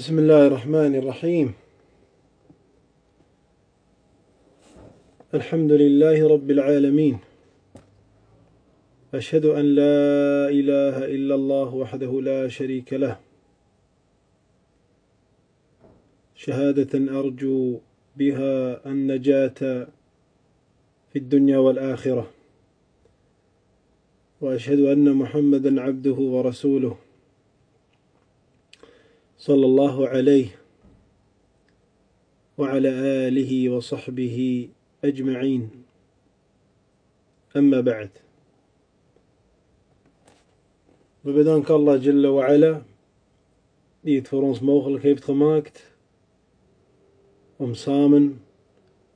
بسم الله الرحمن الرحيم الحمد لله رب العالمين أشهد أن لا إله إلا الله وحده لا شريك له شهادة أرجو بها النجاة في الدنيا والآخرة وأشهد أن محمدا عبده ورسوله صلى الله عليه وعلى آله وصحبه أجمعين. أما بعد. ببدانك الله جل وعلا ديت فرنس موخل كيف تخماكت ومسامن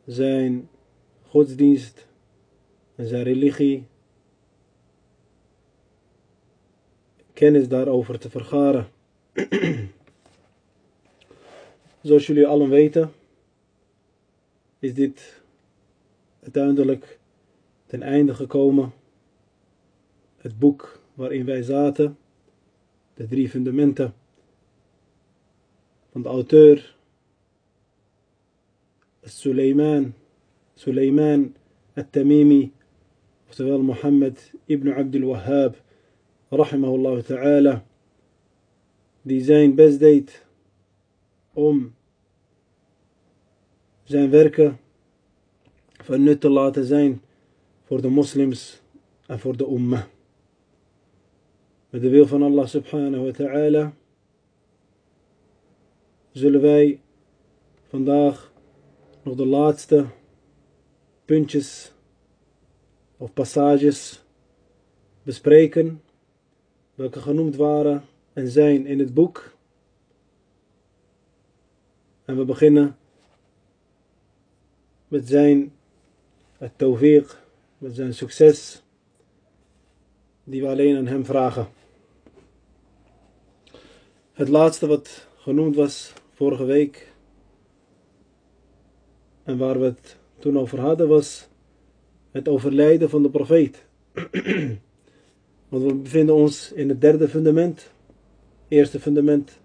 زين خود دينست زاري ليخي. كنز دار أوفر تفرخارة. Zoals jullie allen weten, is dit uiteindelijk ten einde gekomen. Het boek waarin wij zaten, de drie fundamenten van de auteur Suleiman, Suleiman al-Tamimi, oftewel Mohammed ibn Abdul Wahhab, rahimahullah ta'ala, die zijn best deed om zijn werken van nut te laten zijn voor de moslims en voor de ummah. Met de wil van Allah subhanahu wa ta'ala zullen wij vandaag nog de laatste puntjes of passages bespreken welke genoemd waren en zijn in het boek. En we beginnen met zijn het tawfiq, met zijn succes, die we alleen aan hem vragen. Het laatste wat genoemd was vorige week en waar we het toen over hadden was het overlijden van de profeet. Want we bevinden ons in het derde fundament. Eerste fundament.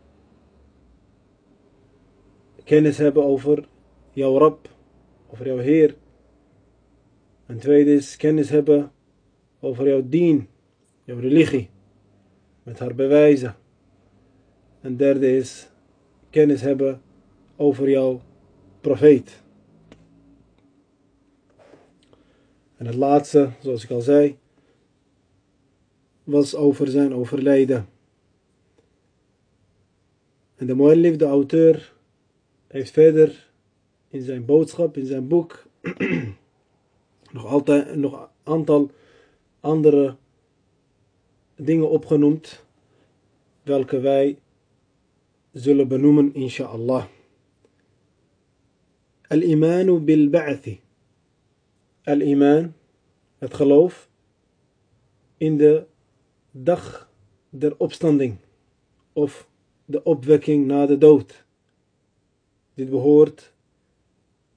Kennis hebben over jouw Rab, over jouw Heer. En tweede is kennis hebben over jouw dien, jouw religie, met haar bewijzen. En derde is kennis hebben over jouw profeet. En het laatste, zoals ik al zei, was over zijn overlijden. En de muallif, de auteur, heeft verder in zijn boodschap, in zijn boek, nog altijd nog een aantal andere dingen opgenoemd, welke wij zullen benoemen, inshallah. Al-imanu bil-ba'thi. Al-iman, het geloof in de dag der opstanding of de opwekking na de dood. Dit behoort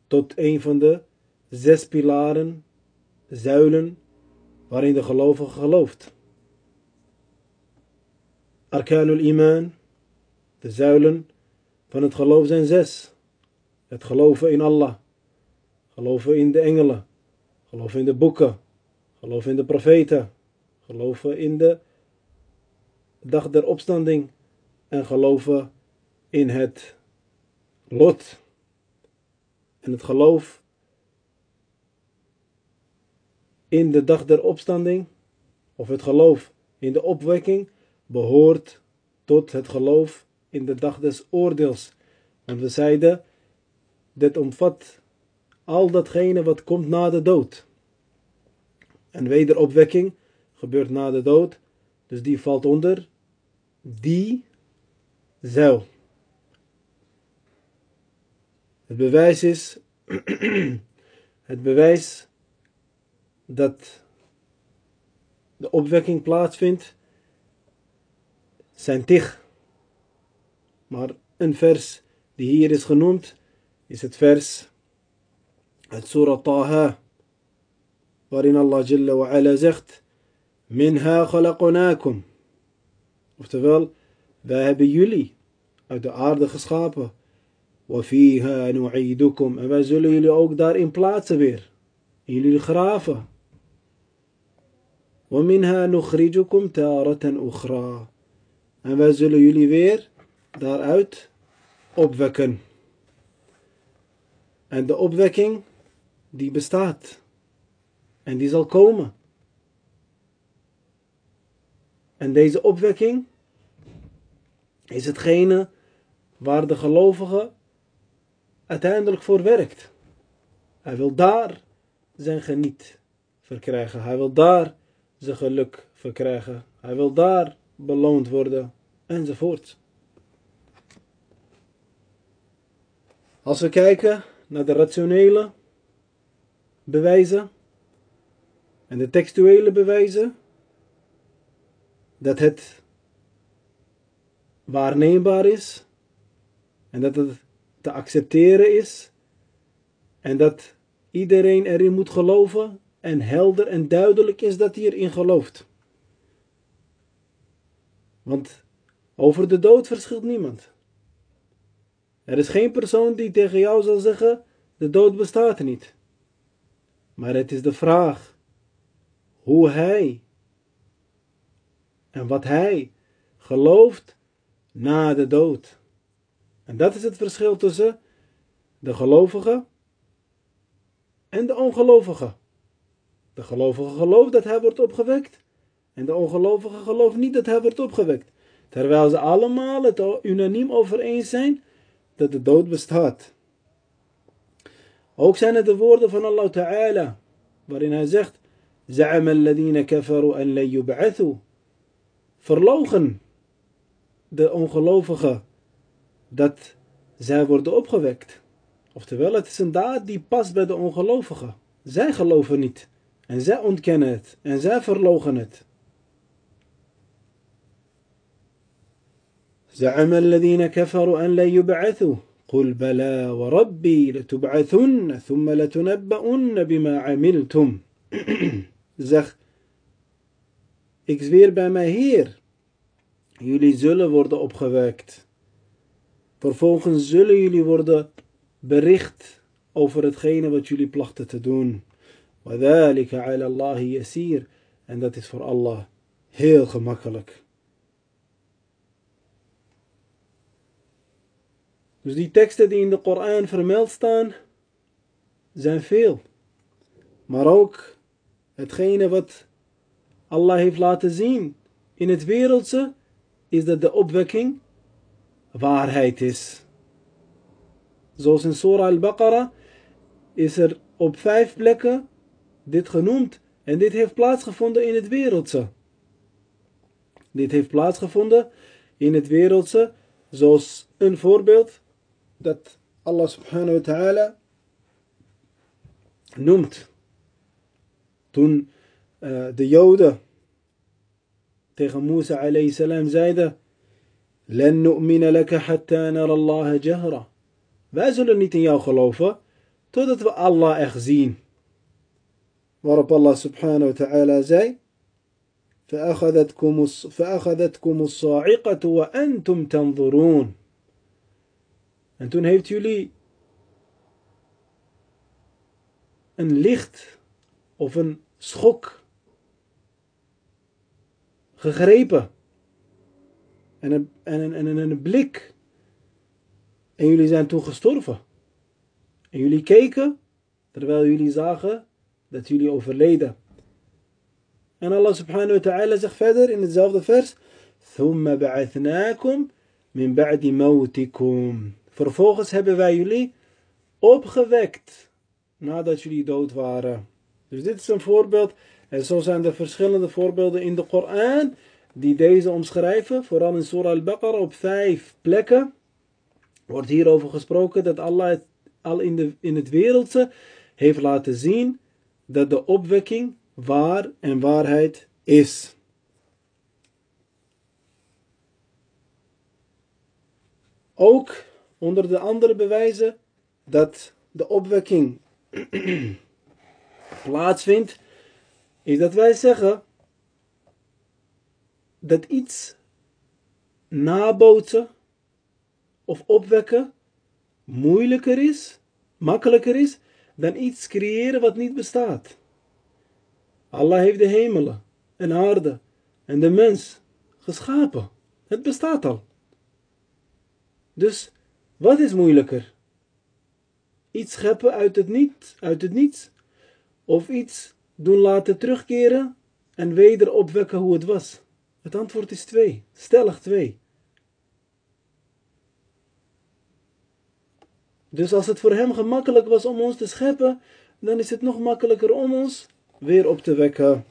tot een van de zes pilaren, zuilen, waarin de gelovige gelooft. Arkanul iman, de zuilen van het geloof zijn zes. Het geloven in Allah, geloven in de engelen, geloven in de boeken, geloven in de profeten, geloven in de dag der opstanding en geloven in het lot. En het geloof in de dag der opstanding, of het geloof in de opwekking, behoort tot het geloof in de dag des oordeels. Want we zeiden, dit omvat al datgene wat komt na de dood. En wederopwekking gebeurt na de dood, dus die valt onder die zuil. Het bewijs is, het bewijs dat de opwekking plaatsvindt, zijn tig. Maar een vers die hier is genoemd, is het vers uit Surah Taha, waarin Allah Jalla wa ala zegt, Minha khalaqnakum. Oftewel, wij hebben jullie uit de aarde geschapen. وَفِيهَا نُعِيدُكُمْ En wij zullen jullie ook daarin plaatsen weer. In jullie graven. وَمِنْهَا نُخْرِجُكُمْ تَارَةً أُخْرَى En wij zullen jullie weer daaruit opwekken. En de opwekking, die bestaat. En die zal komen. En deze opwekking is hetgene waar de gelovige uiteindelijk voor werkt. Hij wil daar zijn geniet verkrijgen. Hij wil daar zijn geluk verkrijgen. Hij wil daar beloond worden enzovoort. Als we kijken naar de rationele bewijzen en de textuele bewijzen, dat het waarneembaar is en dat het te accepteren is en dat iedereen erin moet geloven en helder en duidelijk is dat hij erin gelooft. Want over de dood verschilt niemand. Er is geen persoon die tegen jou zal zeggen: de dood bestaat niet. Maar het is de vraag hoe hij en wat hij gelooft na de dood. En dat is het verschil tussen de gelovige en de ongelovige. De gelovige gelooft dat hij wordt opgewekt. En de ongelovige gelooft niet dat hij wordt opgewekt. Terwijl ze allemaal het unaniem over eens zijn dat de dood bestaat. Ook zijn het de woorden van Allah Ta'ala, waarin hij zegt: زعم الذين كفروا أن لن يبعثوا verlogen de ongelovigen dat zij worden opgewekt. Oftewel, het is een daad die past bij de ongelovigen. Zij geloven niet. En zij ontkennen het. En zij verlogen het. زعم الذين كفروا أن لا يبعثوا قل بلى وربي لتبعثن ثم لتنبؤن بما عملتم zeg ik zweer bij mijn Heer jullie zullen worden opgewekt vervolgens zullen jullie worden bericht over hetgene wat jullie plachten te doen وذلك على الله يسير en dat is voor Allah heel gemakkelijk Dus die teksten die in de Koran vermeld staan, zijn veel. Maar ook hetgene wat Allah heeft laten zien in het wereldse, is dat de opwekking waarheid is. Zoals in Surah Al-Baqarah is er op vijf plekken dit genoemd. En dit heeft plaatsgevonden in het wereldse. Dit heeft plaatsgevonden in het wereldse, zoals een voorbeeld dat Allah subhanahu wa ta'ala noemt. Toen uh, de Joden tegen Musa alayhi salam zeiden: Len nu'mina laka hatta nara Allah jahra. Wij zullen niet in jou geloven totdat we Allah echt zien. Waarop Allah subhanahu wa ta'ala zei: فأخذتكم فأخذتكم الصاعقة وأنتم تنظرون En toen heeft jullie een licht of een schok gegrepen. En een, en, een, en een blik. En jullie zijn toen gestorven. En jullie keken terwijl jullie zagen dat jullie overleden. En Allah subhanahu wa ta'ala zegt verder in hetzelfde vers: ثُمَّ بَعَثْنَاكُمْ مِنْ بَعْدِ مَوْتِكُمْ Vervolgens hebben wij jullie opgewekt nadat jullie dood waren. Dus dit is een voorbeeld. En zo zijn er verschillende voorbeelden in de Koran die deze omschrijven. Vooral in Surah Al-Baqarah op vijf plekken wordt hierover gesproken dat Allah al in, de, in het wereldse heeft laten zien dat de opwekking waar en waarheid is. Ook onder de andere bewijzen dat de opwekking plaatsvindt, is dat wij zeggen dat iets nabootsen of opwekken moeilijker is, makkelijker is, dan iets creëren wat niet bestaat. Allah heeft de hemelen en aarde en de mens geschapen. Het bestaat al. Dus wat is moeilijker? Iets scheppen uit het, niet, uit het niets? Of iets doen laten terugkeren en weder opwekken hoe het was? Het antwoord is twee. Stellig twee. Dus als het voor hem gemakkelijk was om ons te scheppen, dan is het nog makkelijker om ons weer op te wekken.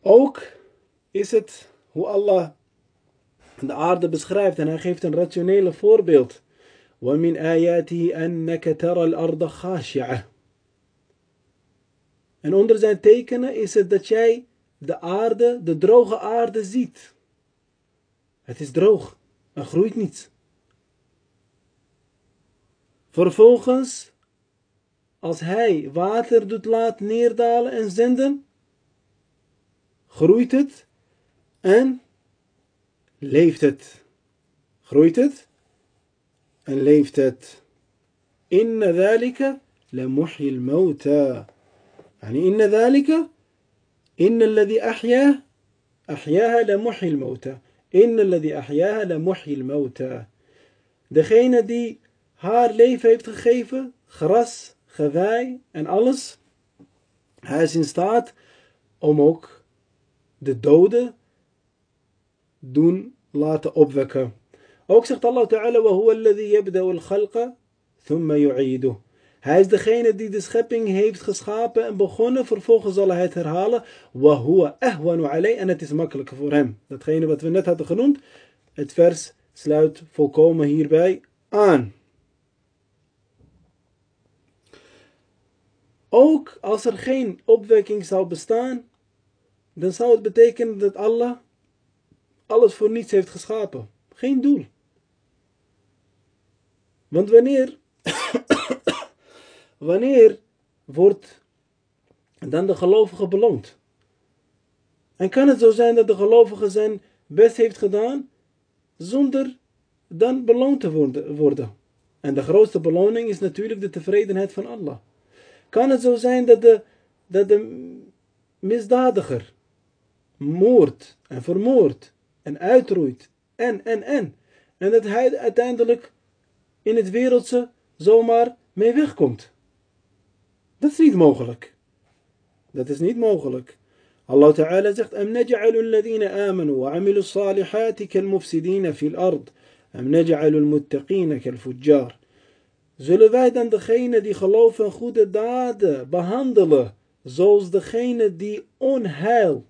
Ook is het hoe Allah de aarde beschrijft en hij geeft een rationele voorbeeld. وَمِنْ آيَاتِهِ أَنَّكَ تَرَى الْأَرْضَ خَاشِعَةً en onder zijn tekenen is het dat jij de aarde, de droge aarde ziet. Het is droog, er groeit niets. Vervolgens, als hij water doet laat neerdalen en zenden, groeit het en leeft het. Groeit het en leeft het. In dhalika la muhyil. يعني إن ذلك إن الذي أحياه أحياها لمحي الموتى. إن الذي أحياها لمحي الموتى. دخينا دي هار ليفة يبتخيفة خرس خذاي أن ألس. هاي سنستات أموك de doden doen laten opwekken. Ook zegt الله تعالى وَهُوَ الَّذِي يبدأ الْخَلْقَ ثُمَّ يُعِيدُهُ. Hij is degene die de schepping heeft geschapen en begonnen. Vervolgens zal hij het herhalen. Wahua ahwanu alay. En het is makkelijker voor hem. Datgene wat we net hadden genoemd. Het vers sluit volkomen hierbij aan. Ook als er geen opwekking zou bestaan, dan zou het betekenen dat Allah alles voor niets heeft geschapen. Geen doel. Want wanneer wanneer wordt dan de gelovige beloond? En kan het zo zijn dat de gelovige zijn best heeft gedaan zonder dan beloond te worden? En de grootste beloning is natuurlijk de tevredenheid van Allah. Kan het zo zijn dat de, dat de misdadiger moord en vermoord en uitroeit en, en, en. En dat hij uiteindelijk in het wereldse zomaar mee wegkomt. Dat is niet mogelijk. Dat is niet mogelijk. Allah Ta'ala zegt: Am naj'alu alladhina amanu wa 'amilu salihati kal mufsidina fil ard. Am naj'alu al-muttaqina kal fujjar. Zullen wij dan degene die geloven en goede daden behandelen, zoals degene die onheil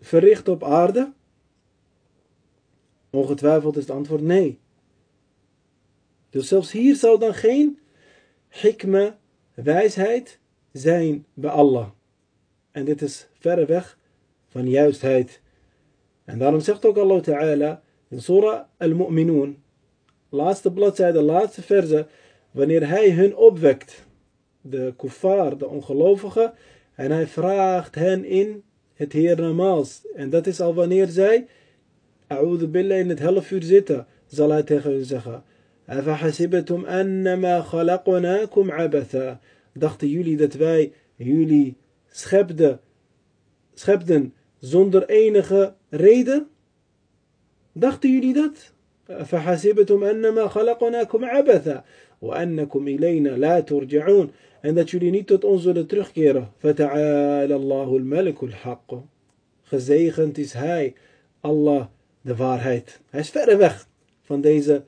verricht op aarde? Ongetwijfeld is het antwoord nee. Dus zelfs hier zou dan geen hikma, wijsheid zijn bij Allah. En dit is verre weg van juistheid. En daarom zegt ook Allah Ta'ala in Surah Al-Mu'minun, laatste bladzijde, laatste verse, wanneer hij hun opwekt, de kuffar, de ongelovigen, en hij vraagt hen in het hiernamaals. En dat is al wanneer zij, a'udhu billah, in het half uur zitten, zal hij tegen hen zeggen, أَفَحَسِبَتُمْ أَنَّمَا خَلَقْنَاكُمْ عَبَثًا Dachten jullie dat wij jullie schepden, schepten zonder enige reden? Dachten jullie dat? أَفَحَسِبَتُمْ أَنَّمَا خَلَقْنَاكُمْ عَبَثًا وَأَنَّكُمْ إِلَيْنَا لَا تُرْجَعُونَ En dat jullie niet tot ons zullen terugkeren. فَتَعَالَ اللَّهُ الْمَلِكُ الْحَقُّ Gezegend is Hij, Allah, de waarheid. Hij is verre weg van deze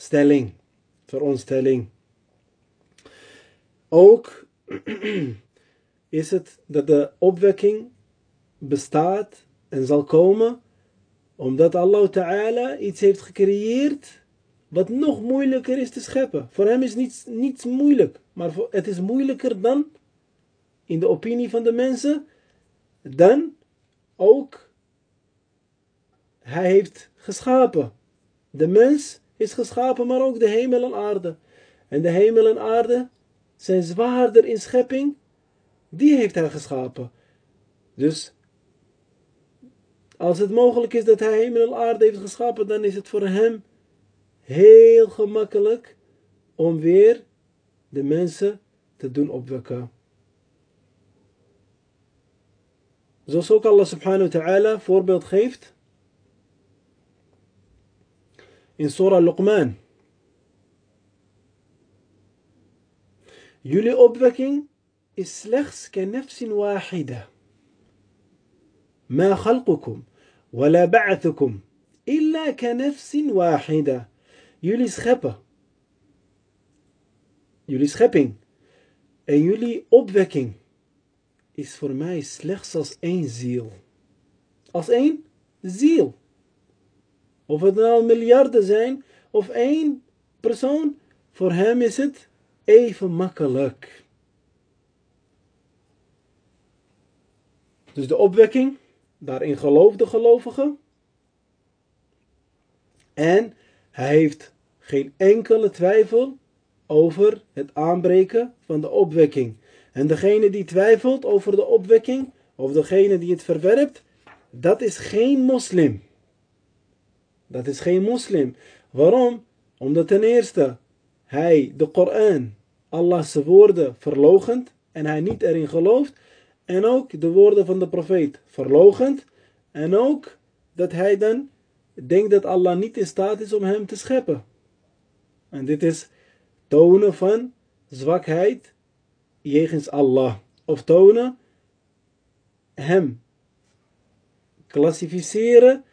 veronstelling. Veronstelling. Ook is het dat de opwekking bestaat en zal komen omdat Allah Ta'ala iets heeft gecreëerd wat nog moeilijker is te scheppen. Voor hem is niets, niets moeilijk, maar het is moeilijker dan, in de opinie van de mensen, dan ook hij heeft geschapen. De mens is geschapen, maar ook de hemel en aarde. En de hemel en aarde zijn zwaarder in schepping. Die heeft hij geschapen. Dus Als het mogelijk is dat hij hemel en aarde heeft geschapen, dan is het voor hem heel gemakkelijk om weer de mensen te doen opwekken. Zoals ook Allah subhanahu wa ta'ala voorbeeld geeft in Surah Luqman. Jullie opwekking is slechts kenefsin wahida. ما خلقكم ولا بعثكم إلا كنفس واحدة jullie scheppen jullie schepping en jullie opwekking is voor mij slechts als één ziel als één ziel of het nou miljarden zijn of één persoon voor hem is het even makkelijk dus de opwekking Daarin gelooft de gelovige. En hij heeft geen enkele twijfel over het aanbreken van de opwekking. En degene die twijfelt over de opwekking, of degene die het verwerpt, dat is geen moslim. Dat is geen moslim. Waarom? Omdat ten eerste hij de Koran, Allah's woorden, verlogent en hij niet erin gelooft. En ook de woorden van de profeet verlogend. En ook dat hij dan denkt dat Allah niet in staat is om hem te scheppen. En dit is tonen van zwakheid jegens Allah. Of tonen hem klassificeren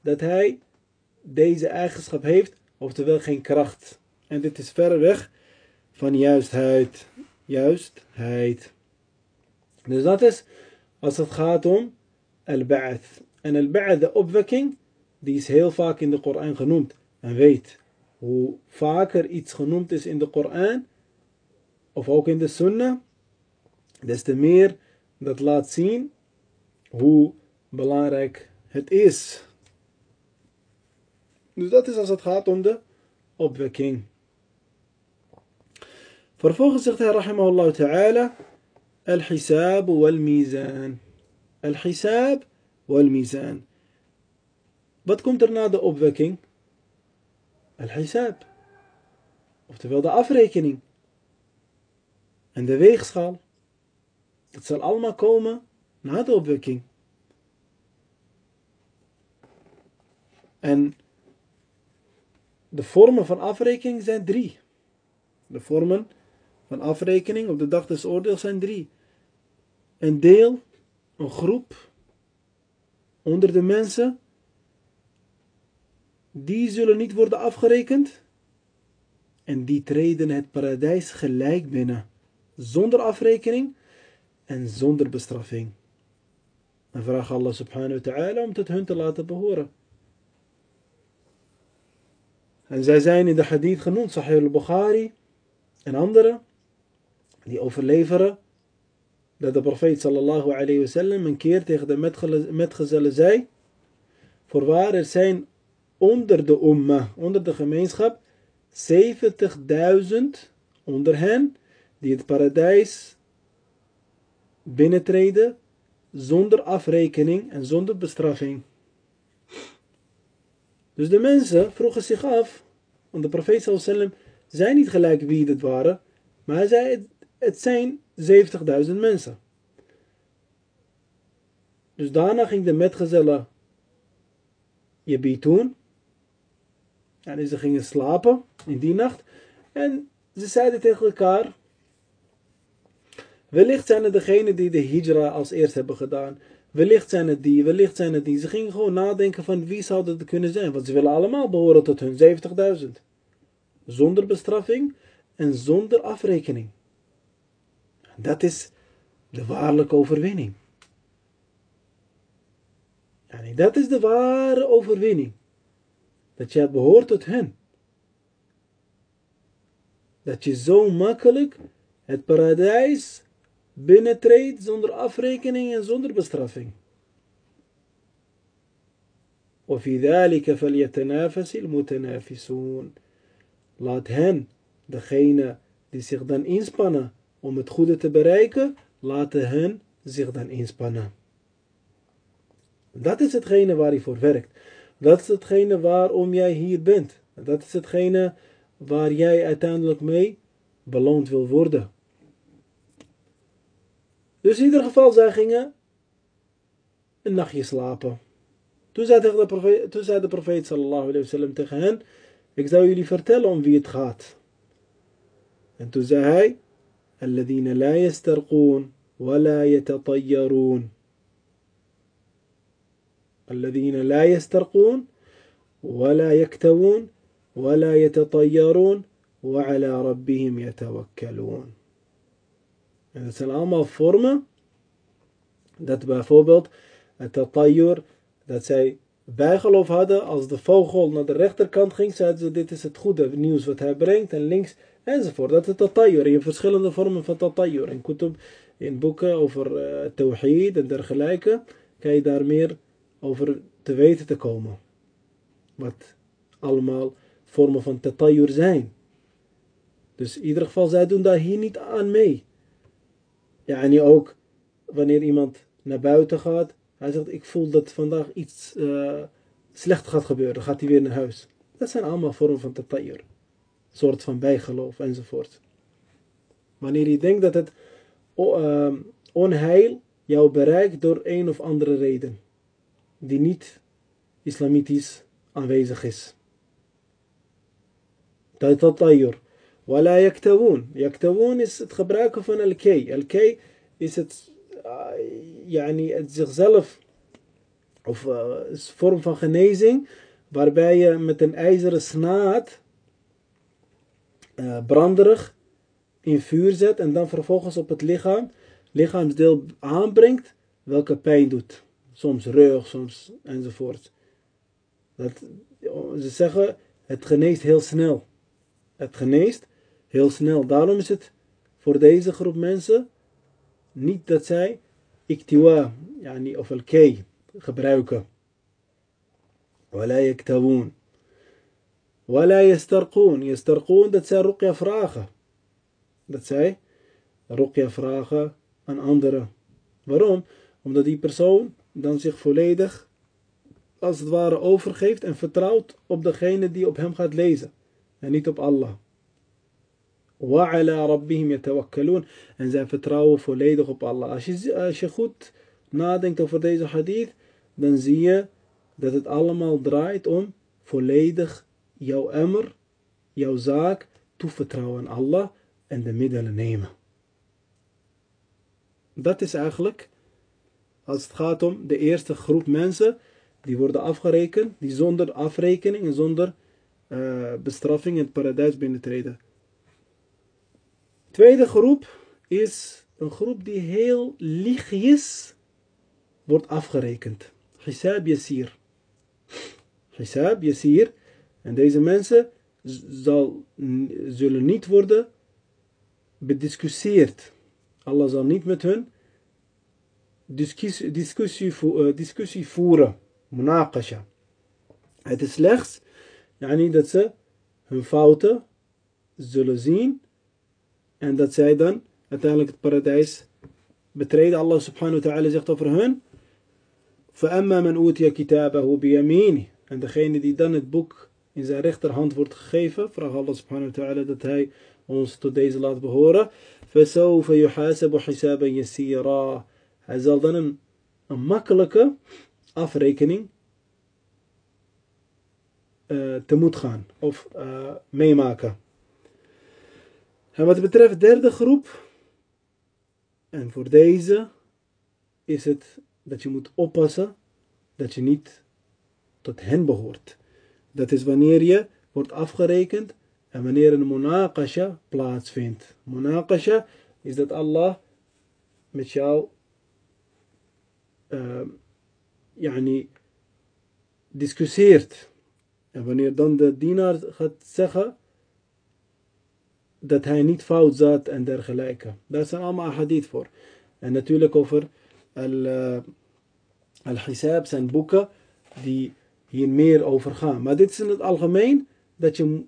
dat hij deze eigenschap heeft, oftewel geen kracht. En dit is ver weg van juistheid. Juistheid. Dus dat is als het gaat om al-ba'ath. En al-ba'ath, de opwekking, die is heel vaak in de Koran genoemd. En weet, hoe vaker iets genoemd is in de Koran, of ook in de Sunnah, des te meer dat laat zien hoe belangrijk het is. Dus dat is als het gaat om de opwekking. Vervolgens zegt hij, rahimahullah ta'ala, al-hisab wal-mizan. Al-hisab wal-mizan. Wat komt er na de opwekking? Al-hisab. Oftewel de afrekening. En de weegschaal. Dat zal allemaal komen na de opwekking. En de vormen van afrekening zijn drie. De vormen van afrekening op de dag des oordeels zijn drie een deel, een groep onder de mensen, die zullen niet worden afgerekend en die treden het paradijs gelijk binnen, zonder afrekening en zonder bestraffing. En vraag Allah subhanahu wa ta'ala om het hun te laten behoren. En zij zijn in de hadith genoemd, Sahih al-Bukhari en anderen, die overleveren dat de profeet sallallahu alayhi wasallam een keer tegen de metgezellen zei, voorwaar er zijn onder de umma, onder de gemeenschap, 70.000 onder hen die het paradijs binnentreden zonder afrekening en zonder bestraffing. Dus de mensen vroegen zich af, want de profeet wasallam zei niet gelijk wie het waren, maar hij zei het zijn 70.000 mensen. Dus daarna ging de metgezellen je doen. En ze gingen slapen in die nacht. En ze zeiden tegen elkaar. Wellicht zijn het degenen die de hijra als eerst hebben gedaan. Wellicht zijn het die, wellicht zijn het die. Ze gingen gewoon nadenken van wie zou dat kunnen zijn. Want ze willen allemaal behoren tot hun 70.000. Zonder bestraffing en zonder afrekening. Dat is de waarlijke overwinning. Dat is de ware overwinning. Dat je behoort tot hen. Dat je zo makkelijk het paradijs binnentreedt zonder afrekening en zonder bestraffing. وفي ذلك فليتنافس المتنافسون laat hen degene die zich dan inspannen om het goede te bereiken, laten hen zich dan inspannen. Dat is hetgene waar hij voor werkt. Dat is hetgene waarom jij hier bent. Dat is hetgene waar jij uiteindelijk mee beloond wil worden. Dus in ieder geval, zij gingen een nachtje slapen. Toen zei, de profeet, toen zei de profeet sallallahu alayhi wasallam tegen hen, ik zou jullie vertellen om wie het gaat. En toen zei hij, الذين لا يسترقون ولا يتطيرون الذين لا يسترقون ولا يكتوون ولا يتطيرون وعلى ربهم يتوكلون En dat zijn allemaal vormen dat bijvoorbeeld het tatayur, dat zij bijgeloof hadden als de vogel naar de rechterkant ging, zeiden ze dit is het goede nieuws wat hij brengt en links enzovoort. Dat is tatayur. Hebt verschillende vormen van tatayur. In kutub, in boeken over uh, tawhid en dergelijke, kan je daar meer over te weten te komen. Wat allemaal vormen van tatayur zijn. Dus in ieder geval, zij doen daar hier niet aan mee. Ja, en ook wanneer iemand naar buiten gaat, hij zegt, ik voel dat vandaag iets uh, slecht gaat gebeuren, gaat hij weer naar huis. Dat zijn allemaal vormen van tatayur. soort van bijgeloof enzovoort. Wanneer je denkt dat het uh, onheil jou bereikt door een of andere reden, die niet islamitisch aanwezig is. Tatayur. Wala yaktawun. Yaktawun is het gebruiken van al-kay. Is het, uh, yani het zichzelf, of een vorm van genezing, waarbij je met een ijzeren snaad uh, branderig in vuur zet en dan vervolgens op het lichaam, lichaamsdeel aanbrengt, welke pijn doet. Soms rug, soms enzovoort. Dat, ze zeggen, het geneest heel snel. Het geneest heel snel. Daarom is het voor deze groep mensen niet dat zij iktiwa, yani, of al-kay gebruiken. Wala yaktawun. Wala yastarqoon. Yastarqoon, dat zij ruqya vragen. Dat zij ruqya vragen aan anderen. Waarom? Omdat die persoon dan zich volledig, als het ware, overgeeft en vertrouwt op degene die op hem gaat lezen. En niet op Allah. وعلى ربهم يتوكلون en zij vertrouwen volledig op Allah. Als je, als je goed nadenkt over deze hadith, dan zie je dat het allemaal draait om volledig jouw emmer, jouw zaak toevertrouwen aan Allah en de middelen nemen. Dat is eigenlijk, als het gaat om de eerste groep mensen, die worden afgerekend, die zonder afrekening en zonder uh, bestraffing in het paradijs binnentreden. Tweede groep is een groep die heel lichtjes wordt afgerekend. Hisab Yasir. Hisab Yasir. En deze mensen zal, zullen niet worden bediscussieerd. Allah zal niet met hun discussie, discussie, voeren. Het is slechts yani, dat ze hun fouten zullen zien en dat zij dan uiteindelijk het paradijs betreden. Allah subhanahu wa ta'ala zegt over hun. فَأَمَّا مَنْ أُوتِيَ كِتَابَهُ بِيَمِينِ En degene die dan het boek in zijn rechterhand wordt gegeven, vraag Allah subhanahu wa ta'ala dat hij ons tot deze laat behoren. فَسَوْفَ يُحَاسَبُ حِسَابًا يَسِيرًا Hij zal dan een, een makkelijke afrekening uh, tegemoet gaan of uh, meemaken. En wat betreft de derde groep, en voor deze is het dat je moet oppassen dat je niet tot hen behoort. Dat is wanneer je wordt afgerekend en wanneer een munaqasha plaatsvindt. Munaqasha is dat Allah met jou uh, yani, discussieert. En wanneer dan de dienaar gaat zeggen dat hij niet fout zat en dergelijke. Daar zijn allemaal hadith voor. En natuurlijk over al-Hisab al zijn boeken die hier meer over gaan. Maar dit is in het algemeen dat je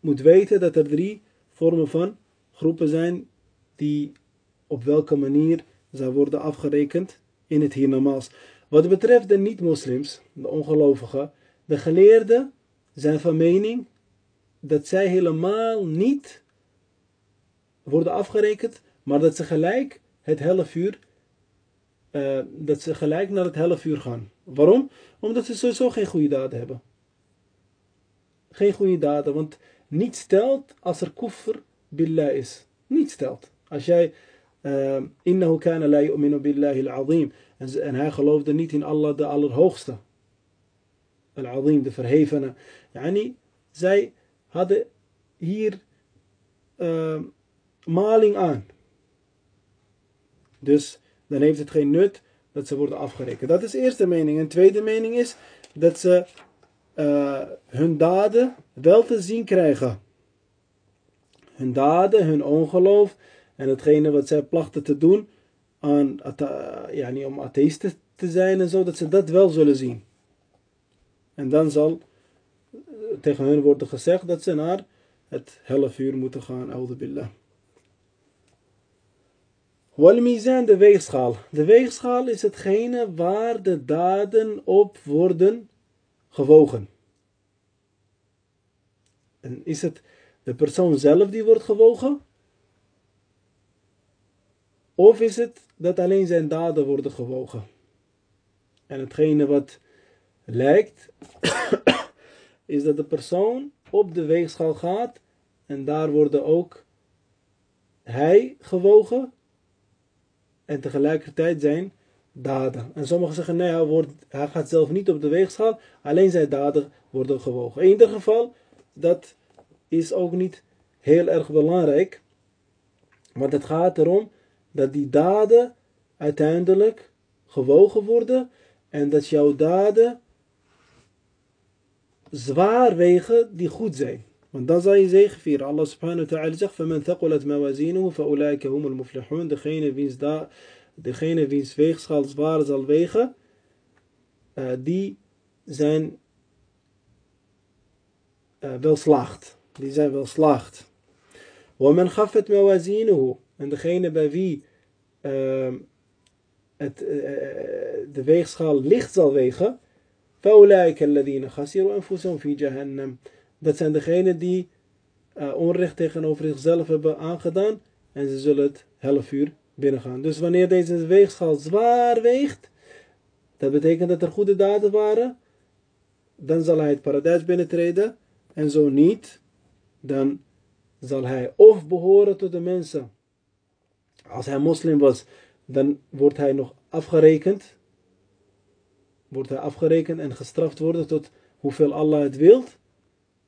moet weten dat er drie vormen van groepen zijn die op welke manier zou worden afgerekend in het hiernamaals. Wat betreft de niet-moslims, de ongelovigen, de geleerden zijn van mening dat zij helemaal niet worden afgerekend, maar dat ze gelijk het helfuur, uh, dat ze gelijk naar het helfuur gaan. Waarom? Omdat ze sowieso geen goede daden hebben. Geen goede daden, want niet stelt als er kufr billah is. Niet stelt. Als jij uh, innahu kana la yu'minu billahi al-azim en hij geloofde niet in Allah de Allerhoogste. Al-Azim, de verhevene. Yani, zij hadden hier uh, maling aan. Dus dan heeft het geen nut dat ze worden afgerekend. Dat is de eerste mening. En tweede mening is dat ze uh, hun daden wel te zien krijgen. Hun daden, hun ongeloof en hetgene wat zij plachten te doen aan, ja, niet om atheïsten te zijn en zo, dat ze dat wel zullen zien. En dan zal tegen hun worden gezegd dat ze naar het helle vuur moeten gaan, oude billah. Wal-mizan, de weegschaal. De weegschaal is hetgene waar de daden op worden gewogen. En is het de persoon zelf die wordt gewogen? Of is het dat alleen zijn daden worden gewogen? En hetgene wat lijkt, is dat de persoon op de weegschaal gaat en daar worden ook hij gewogen en tegelijkertijd zijn daden. En sommigen zeggen nee, hij, wordt, hij gaat zelf niet op de weegschaal, alleen zijn daden worden gewogen. In ieder geval, dat is ook niet heel erg belangrijk, want het gaat erom dat die daden uiteindelijk gewogen worden en dat jouw daden zwaar wegen die goed zijn. Want dan zal je zegevieren. Allah subhanahu wa ta'ala zegt: فَمَنْ ثَقُلَتْ مَوَازِينُهُ فَأُولَٰئِكَ هُمُ الْمُفْلِحُونَ Degene wiens, da, degene wiens weegschaal zwaar zal wegen, uh, die zijn uh, wel slaagt. Die zijn wel slaagt. وَمَنْ خَفَّتْ مَوَازِينُهُ En degene bij wie uh, het, de weegschaal licht zal wegen, فَأُولَٰئِكَ الَّذِينَ خَسِرُوا أَنفُسَهُمْ فِي جَهَنَّمْ Dat zijn degenen die uh, onrecht tegenover zichzelf hebben aangedaan en ze zullen het helfuur binnengaan. Dus wanneer deze weegschaal zwaar weegt, dat betekent dat er goede daden waren, dan zal hij het paradijs binnentreden en zo niet, dan zal hij of behoren tot de mensen. Als hij moslim was, dan wordt hij nog afgerekend. Wordt hij afgerekend en gestraft worden tot hoeveel Allah het wilt.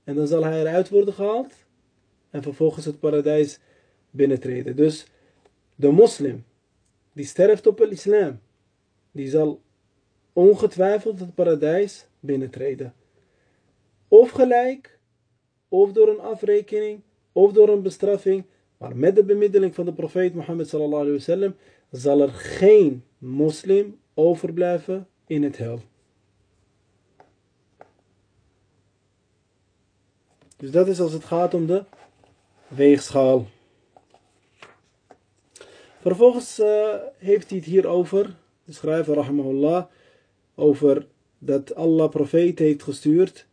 En dan zal hij eruit worden gehaald. En vervolgens het paradijs binnentreden. Dus de moslim die sterft op het islam. Die zal ongetwijfeld het paradijs binnentreden. Of gelijk. Of door een afrekening. Of door een bestraffing. Maar met de bemiddeling van de profeet Mohammed sallallahu alayhi wasallam zal er geen moslim overblijven in het hel. Dus dat is als het gaat om de weegschaal. Vervolgens uh, heeft hij het hier over, de schrijver rahimahullah, over dat Allah profeet heeft gestuurd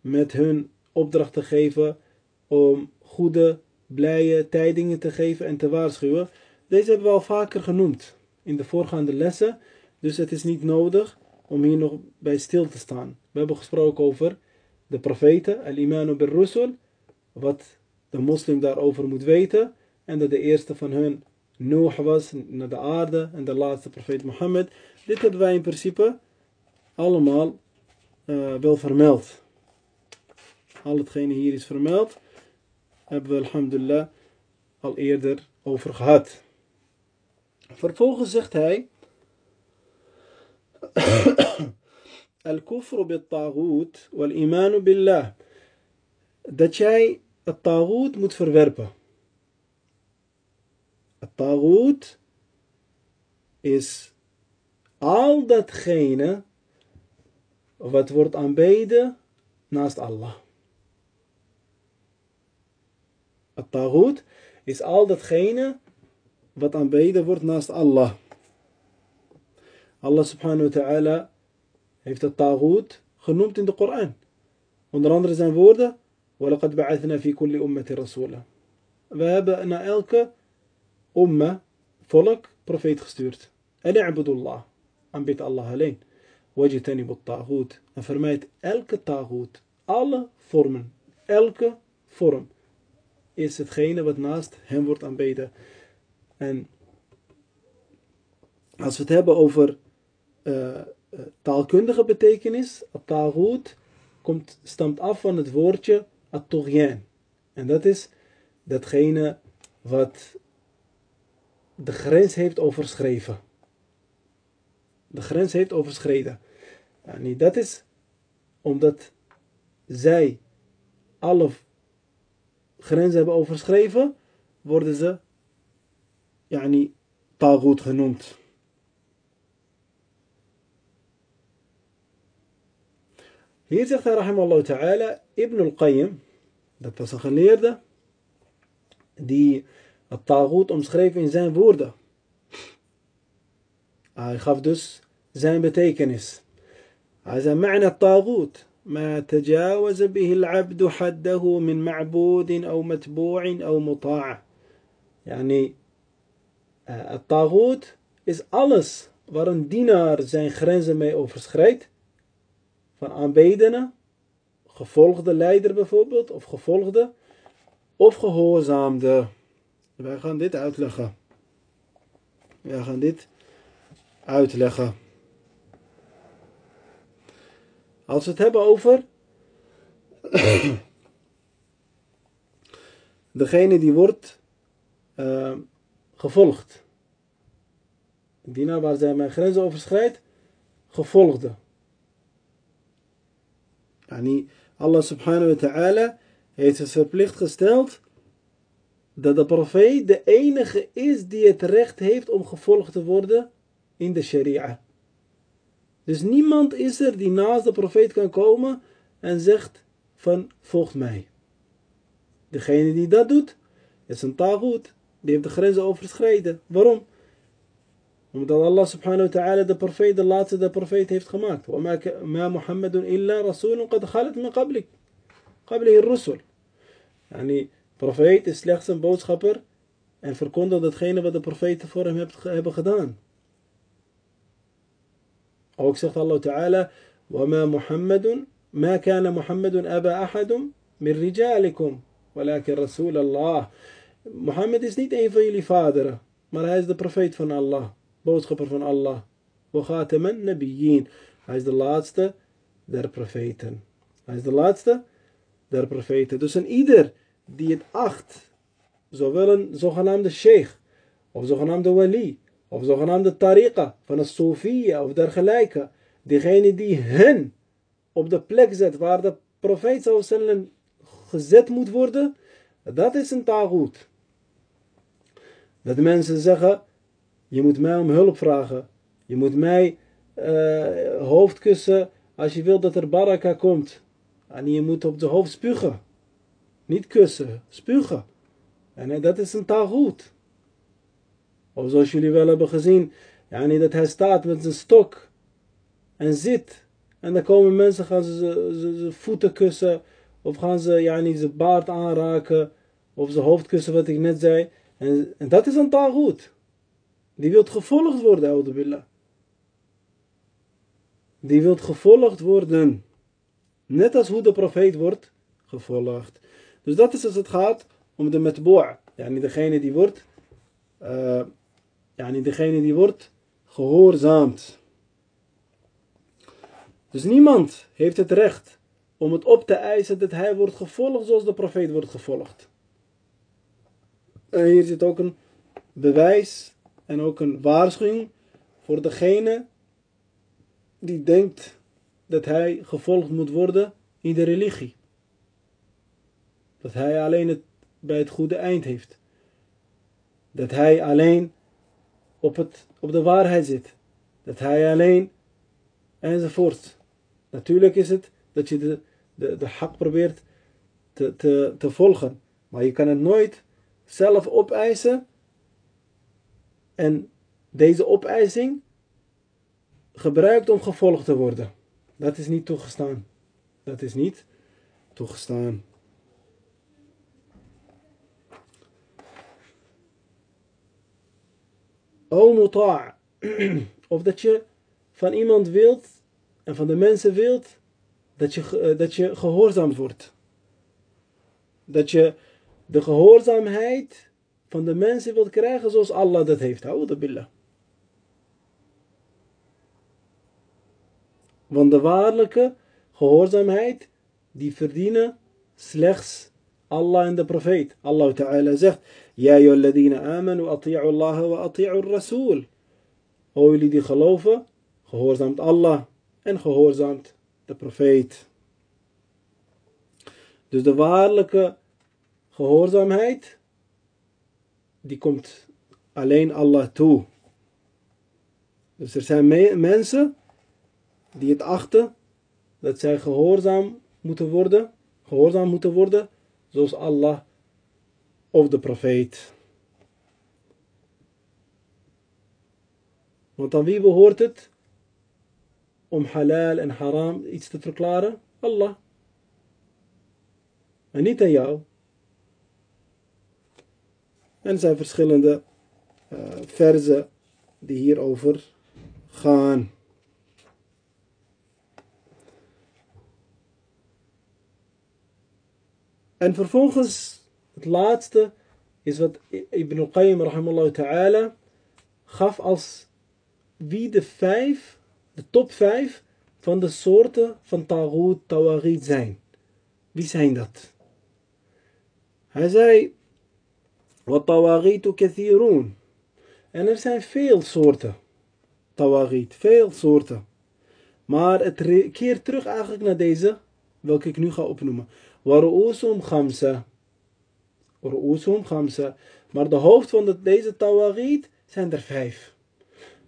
met hun opdracht te geven om goede, blije tijdingen te geven en te waarschuwen. Deze hebben we al vaker genoemd in de voorgaande lessen. Dus het is niet nodig om hier nog bij stil te staan. We hebben gesproken over de profeten, al-imanu bir rusul, wat de moslim daarover moet weten. En dat de eerste van hun Noach was naar de aarde en de laatste profeet Mohammed. Dit hebben wij in principe allemaal uh, wel vermeld. Al hetgene hier is vermeld, hebben we alhamdulillah al eerder over gehad. Vervolgens zegt hij. Al-kufru bit-taghut wal-imanu billah. Dat jij het taghut moet verwerpen. Het taghut is al datgene wat wordt aanbeden naast Allah. Het taghut is al datgene wat aanbeden wordt naast Allah. Allah subhanahu wa ta'ala heeft het tagoed genoemd in de Koran. Onder andere zijn woorden, وَلَقَدْ بَعَثْنَا فِي كُلِّ أُمَّةِ رَسُولًا We hebben naar elke umma, volk, profeet gestuurd. En i'budullah, aanbid Allah alleen. وَجِتَنِبُ الطَّاغُوت En vermijd elke tagoed, alle vormen, elke vorm is hetgene wat naast hem wordt aanbeden. En als we het hebben over uh, taalkundige betekenis, tagoed komt, stamt af van het woordje at-tughyan. En dat is datgene wat de grens heeft overschreven. De grens heeft overschreden. Dat is omdat zij alle grenzen hebben overschreven, worden ze yani, taalgoed genoemd. يرتخ رحمه الله تعالى ابن القيم ده فسخليير ده دي الطاغوت أم سخريف إن زين بوردة آي آه، خفدس زين بتيكنس. هذا معنى الطاغوت ما تجاوز به العبد حده من معبود أو متبوع أو مطاع. يعني آه، الطاغوت is alles waar een dienaar zijn grenzen mee overschrijdt van aanbedenen, gevolgde leider bijvoorbeeld, of gevolgde, of gehoorzaamde. Wij gaan dit uitleggen. Wij gaan dit uitleggen. Als we het hebben over degene die wordt uh, gevolgd. Dienaar waar zij mijn grenzen overschrijdt, gevolgde. Yani Allah subhanahu wa ta'ala heeft het verplicht gesteld dat de profeet de enige is die het recht heeft om gevolgd te worden in de sharia. Dus niemand is er die naast de profeet kan komen en zegt van volg mij. Degene die dat doet, is een tagoed. Die heeft de grenzen overschreden. Waarom? Omdat Allah subhanahu wa ta'ala de profeet, de laatste de profeet heeft gemaakt. وَمَا مُحَمَّدٌ إِلَّا رَسُولٌ قَدْ خَلَتْ مِنْ قَبْلِكَ قَبْلِهِ الرُّسُلُ Yani, profeet is slechts een boodschapper en verkondigt datgene wat de profeten voor hem hebben gedaan. Ook zegt Allah Ta'ala, وَمَا مُحَمَّدٌ ما كان محمد أبا أحد من رجالكم ولكن رسول الله Mohammed is niet een van jullie vaderen, maar hij is de profeet van Allah, boodschapper van Allah. Hij is de laatste der profeten. Hij is de laatste der profeten. Dus een ieder die het acht, zowel een zogenaamde sheikh, of zogenaamde wali, of zogenaamde tariqa, van een sofia of dergelijke, diegene die hen op de plek zet waar de profeet zijn gezet moet worden, dat is een tagoed. Dat mensen zeggen, je moet mij om hulp vragen. Je moet mij uh, hoofd kussen als je wilt dat er baraka komt. En je moet op de hoofd spugen. Niet kussen, spugen. En dat is een tagoed. Of zoals jullie wel hebben gezien, yani dat hij staat met zijn stok en zit. En dan komen mensen, gaan ze zijn voeten kussen, of gaan ze yani, zijn baard aanraken, of zijn hoofd kussen, wat ik net zei. En, en dat is een tagoed. Die wilt gevolgd worden, oude billah. Die wilt gevolgd worden. Net als hoe de profeet wordt gevolgd. Dus dat is als het gaat om de metboa. Yani degene die wordt uh, yani degene die wordt gehoorzaamd. Dus niemand heeft het recht om het op te eisen dat hij wordt gevolgd zoals de profeet wordt gevolgd. En hier zit ook een bewijs en ook een waarschuwing voor degene die denkt dat hij gevolgd moet worden in de religie. Dat hij alleen het bij het goede eind heeft. Dat hij alleen op, het, op de waarheid zit. Dat hij alleen enzovoort. Natuurlijk is het dat je de, de, de hak probeert te, te, te volgen. Maar je kan het nooit zelf opeisen. En deze opeising gebruikt om gevolgd te worden. Dat is niet toegestaan. Dat is niet toegestaan. Muta' of dat je van iemand wilt en van de mensen wilt dat je, eh, dat je gehoorzaamd wordt. Dat je de gehoorzaamheid van de mensen wilt krijgen zoals Allah dat heeft. Billah. Want de waarlijke gehoorzaamheid, die verdienen slechts Allah en de profeet. Allah Ta'ala zegt, Ja ayyuhalladhina amanu ati'u Allah wa ati'u rasul. O jullie die geloven, gehoorzaamt Allah en gehoorzaamt de profeet. Dus de waarlijke gehoorzaamheid, die komt alleen Allah toe. Dus er zijn mensen die het achten dat zij gehoorzaam moeten worden, gehoorzaam moeten worden, zoals Allah of de profeet. Want aan wie behoort het om halal en haram iets te verklaren? Allah. En niet aan jou. En er zijn verschillende uh, verzen die hierover gaan. En vervolgens, het laatste, is wat Ibn al-Qayyim rahimahullah ta'ala gaf als wie de vijf, de top vijf van de soorten van Taghut, Tawarit zijn. Wie zijn dat? Hij zei, wat Tawaritu kathirun. En er zijn veel soorten Tawarit, veel soorten. Maar het keert terug eigenlijk naar deze, welke ik nu ga opnoemen. Waru'usum khamsa. Ru'usum khamsa. Maar de hoofd van deze Tawarit zijn er vijf.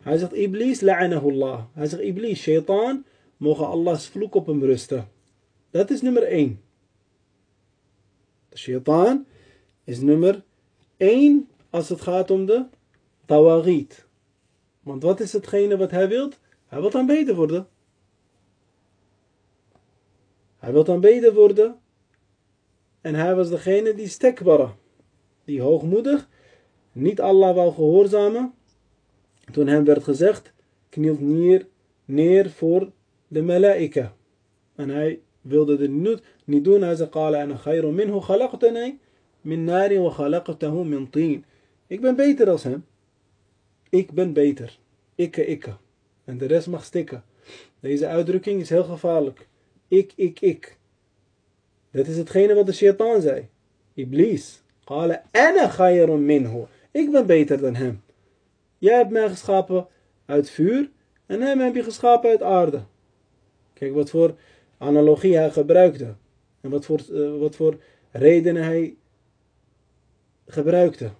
Hij zegt Iblis, la'anahullah. Hij zegt Iblis, shaitaan, mogen Allahs vloek op hem rusten. Dat is nummer 1. De shaitaan is nummer 1 als het gaat om de tawarit. Want wat is hetgene wat hij wilt? Hij wil aanbeden worden. Hij wil aanbeden worden. En hij was degene die stekbara. Die hoogmoedig niet Allah wou gehoorzamen. Toen hem werd gezegd, knielt neer, neer voor de malaika. En hij wilde dit niet, doen. Hij zei, minhu khalaqtani min nari wa khalaqtahu min tin. Ik ben beter als hem. Ik ben beter. Ikke, ikke. En de rest mag stikken. Deze uitdrukking is heel gevaarlijk. Ik, ik, ik. Dat is hetgene wat de shaitaan zei. Iblis. Qala ana khayru minhu. Ik ben beter dan hem. Jij hebt mij geschapen uit vuur en hem heb je geschapen uit aarde. Kijk wat voor analogie hij gebruikte. En wat voor, uh, wat voor redenen hij gebruikte.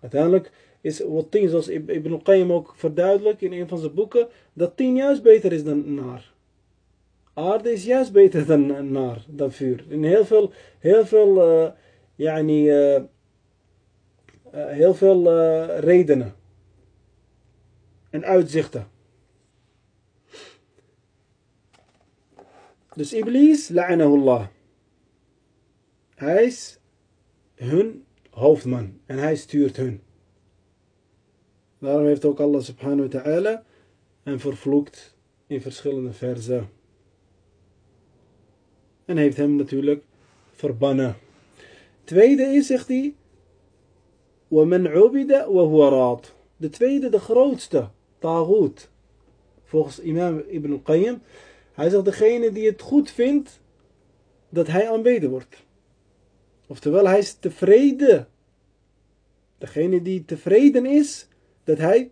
Uiteindelijk is wat tien, zoals Ibn al-Qayyim ook verduidelijkt in een van zijn boeken, dat tien juist beter is dan naar. Aarde is juist beter dan naar, dan vuur. In heel veel, heel veel, uh, yani, uh, uh, heel veel redenen en uitzichten. Dus Iblis, la'anahullah. Hij is hun hoofdman en hij stuurt hun. Daarom heeft ook Allah subhanahu wa ta'ala hem vervloekt in verschillende verzen. En heeft hem natuurlijk verbannen. Tweede is, zegt hij, وَمَنْ عُبِدَ وَهُوَ رَاض De tweede, de grootste, Taghut. Volgens imam Ibn al-Qayyim. Hij zegt degene die het goed vindt dat hij aanbeden wordt. Oftewel, hij is tevreden. Degene die tevreden is dat hij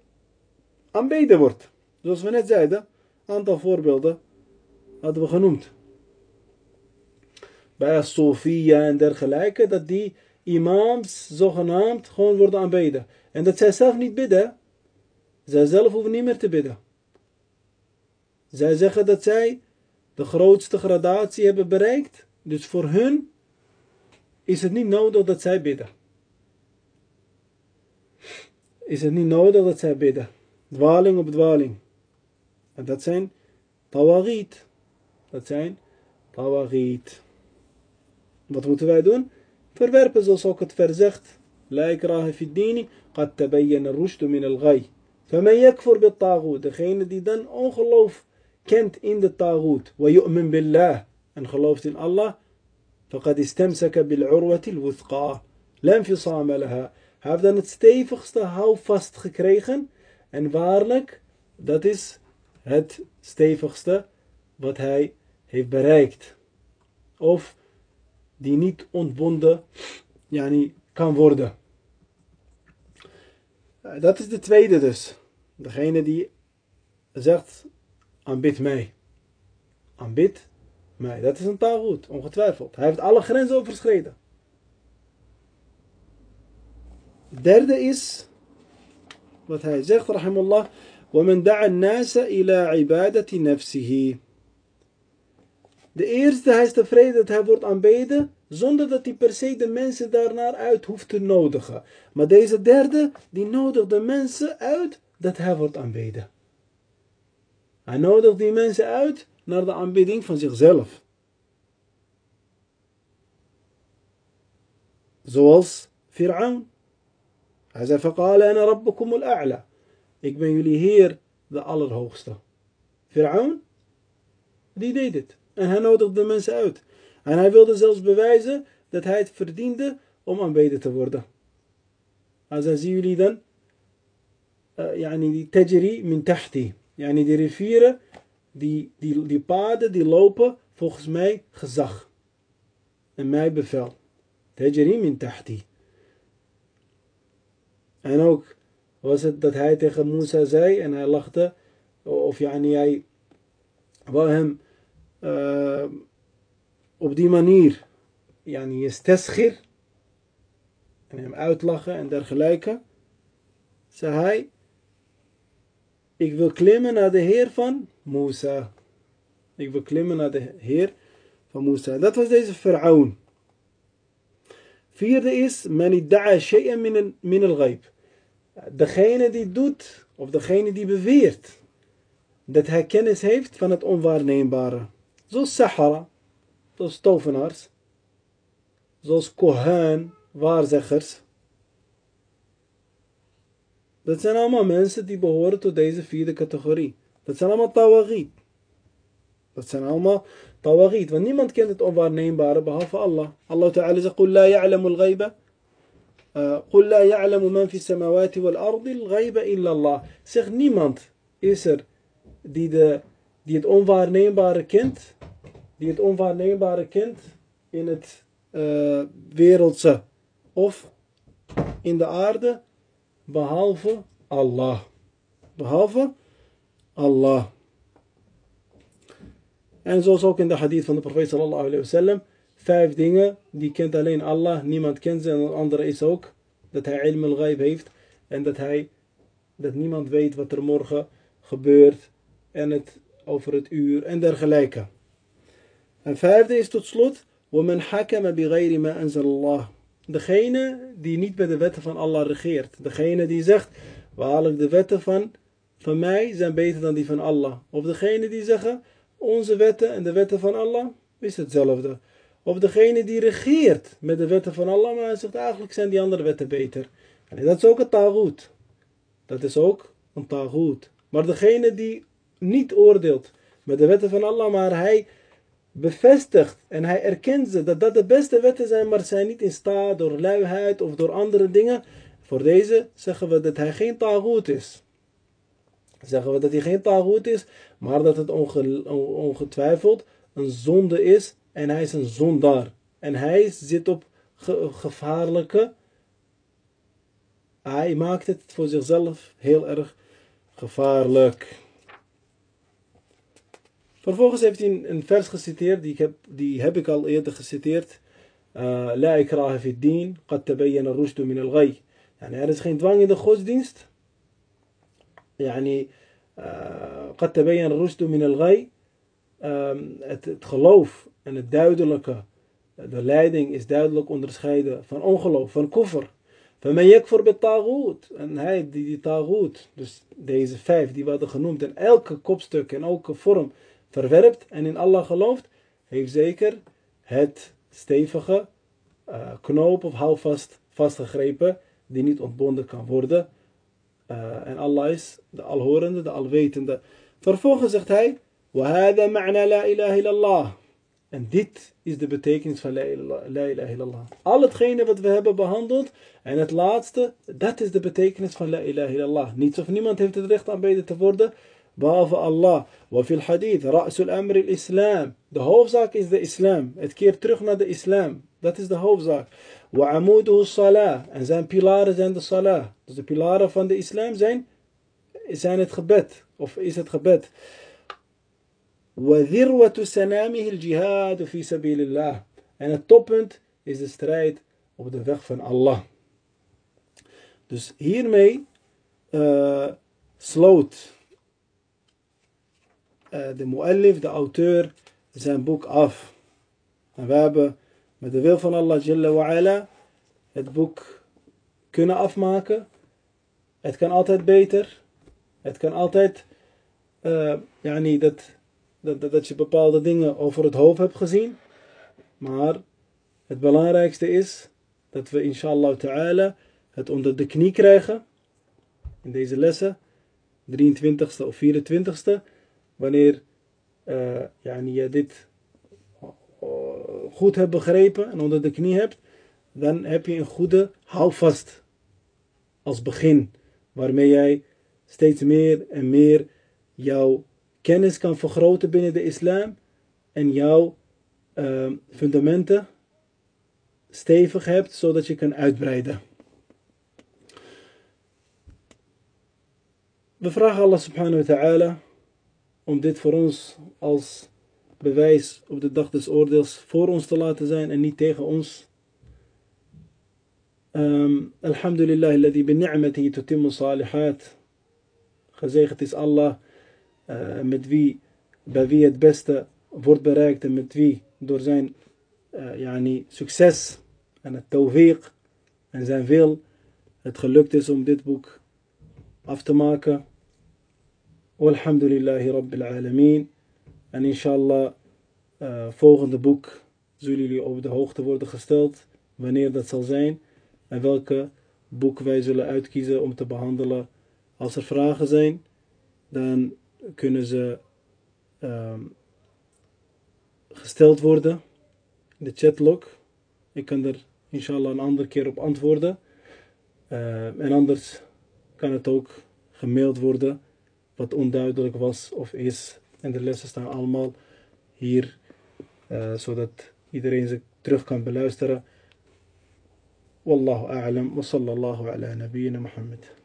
aanbeden wordt. Zoals we net zeiden, een aantal voorbeelden hadden we genoemd. Bij Sofia en dergelijke, dat die imams zogenaamd gewoon worden aanbeden. En dat zij zelf niet bidden. Zij zelf hoeven niet meer te bidden. Zij zeggen dat zij de grootste gradatie hebben bereikt. Dus voor hun is het niet nodig dat zij bidden. Is het niet nodig dat zij bidden. dwaling op dwaling. En dat zijn tawagiet. Dat zijn tawagiet. Wat moeten wij doen? Verwerpen zoals ook het verzegt. La ikraha fi dini, qad tabayyana rushdu min al-ghay. فمن يكفر بالطاغوت degene die dan ongeloof kent in de tagoot ويؤمن بالله en gelooft in Allah فقد استمسك بالعروة الوثقى لا انفصام لها hij heeft dan het stevigste houvast gekregen en waarlijk dat is het stevigste wat hij heeft bereikt of die niet ontbonden yani, kan worden dat is de tweede dus degene die zegt aanbid mij. Aanbid mij. Dat is een taalgoed, ongetwijfeld. Hij heeft alle grenzen overschreden. Derde is wat hij zegt, rahimullah. وَمَنْ دَعَ النَّاسَ إِلَى عِبَادَةِ نَفْسِهِ De eerste, hij is tevreden dat hij wordt aanbeden, zonder dat hij per se de mensen daarnaar uit hoeft te nodigen. Maar deze derde, die nodigt de mensen uit dat hij wordt aanbeden. Hij nodigt die mensen uit naar de aanbidding van zichzelf. Zoals Fir'aun. Hij zei, فَقَالَ أَنَا رَبُّكُمُ الْأَعْلَى Ik ben jullie Heer, de Allerhoogste. Fir'aun, die deed het. En hij nodigde de mensen uit. En hij wilde zelfs bewijzen dat hij het verdiende om aanbeden te worden. Hij zei, zien jullie dan? يعني تجري من تحتي يعني die rivieren die, die, paden die lopen volgens mij gezag en mij bevel. Tajrim in tahti. En ook was het dat hij tegen Musa zei en hij lachte. Of yani hij wou hem eh, op die manier yani jestesgir en hem uitlachen en dergelijke. Zei hij, ik wil klimmen naar de Heer van Musa. Ik wil klimmen naar de Heer van Musa. Dat was deze Fir'aun. Vierde is, man idda'a shay'an min al-ghaib. Degene die doet, of degene die beweert, dat hij kennis heeft van het onwaarneembare. Zoals Sahara, zoals tovenaars, zoals Kohan, waarzeggers. Dat zijn allemaal mensen die behoren tot deze vierde categorie. Dat zijn allemaal tawagid. Dat zijn allemaal tawagid. Want niemand kent het onwaarneembare behalve Allah. Allah Ta'ala zegt, قُلْ لَا يَعْلَمُ الْغَيْبَ قُلْ لَا يَعْلَمُ مَنْ فِي السَّمَوَاتِ وَالْأَرْضِ الْغَيْبَ إِلَّا اللَّهِ Zeg niemand is er die, de, die het onwaarneembare kent. Die het onwaarneembare kent in het uh, wereldse of in de aarde behalve Allah. Behalve Allah. En zoals ook in de hadith van de profeet sallallahu alayhi wasallam, vijf dingen die kent alleen Allah, niemand kent ze en een andere is ook dat hij ilm al-ghaib heeft en dat hij dat niemand weet wat er morgen gebeurt en het over het uur en dergelijke. En vijfde is tot slot وَمَنْ حَكَمَ بِغَيْرِ مَا أَنزَلَ اللَّهِ Degene die niet bij de wetten van Allah regeert. Degene die zegt, waarlijk de wetten van, van mij zijn beter dan die van Allah. Of degene die zeggen, onze wetten en de wetten van Allah is hetzelfde. Of degene die regeert met de wetten van Allah, maar hij zegt eigenlijk zijn die andere wetten beter. En dat is ook een tagoed. Dat is ook een tagoed. Maar degene die niet oordeelt met de wetten van Allah, maar hij bevestigt en hij erkent ze dat dat de beste wetten zijn, maar zijn niet in staat door luiheid of door andere dingen. Voor deze zeggen we dat hij geen tagoed is. Zeggen we dat hij geen tagoed is, maar dat het ongetwijfeld een zonde is en hij is een zondaar. En hij zit op gevaarlijke. Hij maakt het voor zichzelf heel erg gevaarlijk. Vervolgens heeft hij een vers geciteerd, die, heb, die heb ik al eerder geciteerd. La ikraha fi din, qad tabayyana rushdu min al-ghay. Er is geen dwang in de godsdienst. Yani, qad tabayyana rushdu min al-ghay. Het, het geloof en het duidelijke, de leiding is duidelijk onderscheiden van ongeloof, van koffer. فَمَنْ يَكْفُرْ بِالطَّاغُوت. En hij, die, die tagoot, dus deze vijf die worden genoemd, in elke kopstuk en elke vorm verwerpt en in Allah gelooft, heeft zeker het stevige uh, knoop of houvast vastgegrepen die niet ontbonden kan worden. Uh, en Allah is de alhorende, de alwetende. Vervolgens zegt hij, وَهَذَا مَعْنَى لَا إِلَهِ إِلَّا اللَّهِ En dit is de betekenis van la ilaha illallah. Al hetgene wat we hebben behandeld. En het laatste, dat is de betekenis van la ilaha illallah. Niets of niemand heeft het recht aanbeden te worden. Behalve Allah. Wa fil hadith, ra'sul amr islam. De hoofdzaak is de islam. Het keert terug naar de islam. Dat is de hoofdzaak. Wa amuduhu salah. En zijn pilaren zijn de salah. Dus de pilaren van de islam zijn, zijn het gebed. Of is het gebed. وذروة سنامه الجهاد في سبيل الله en het toppunt is de strijd op de weg van Allah dus hiermee uh, sloot uh, de muallif, de auteur zijn boek af en we hebben met de wil van Allah Jalla wa ala, het boek kunnen afmaken het kan altijd beter het kan altijd uh, yani dat dat, dat, dat je bepaalde dingen over het hoofd hebt gezien. Maar het belangrijkste is dat we inshallah ta'ala het onder de knie krijgen. In deze lessen, 23ste of 24ste. Wanneer uh, yani je dit goed hebt begrepen en onder de knie hebt. Dan heb je een goede houvast als begin. Waarmee jij steeds meer en meer jouw kennis kan vergroten binnen de islam en jouw uh, fundamenten stevig hebt, zodat je kan uitbreiden. We vragen Allah subhanahu wa ta'ala om dit voor ons als bewijs op de dag des oordeels voor ons te laten zijn en niet tegen ons. Um, Alhamdulillah, alladhi bi ni'matihi tutimmu salihat. Gezegend is Allah uh, met wie, bij wie het beste wordt bereikt en met wie door zijn uh, yani, succes en het tawfiq en zijn wil het gelukt is om dit boek af te maken. Walhamdulillahi Rabbil Alameen. En inshallah, uh, volgende boek zullen jullie op de hoogte worden gesteld wanneer dat zal zijn en welke boek wij zullen uitkiezen om te behandelen. Als er vragen zijn, dan kunnen ze um, gesteld worden in de chatlog. Ik kan er inshallah een andere keer op antwoorden. Uh, en anders kan het ook gemaild worden wat onduidelijk was of is. En de lessen staan allemaal hier, uh, zodat iedereen ze terug kan beluisteren. Wallahu a'lam wa sallallahu ala nabiyyina Muhammad.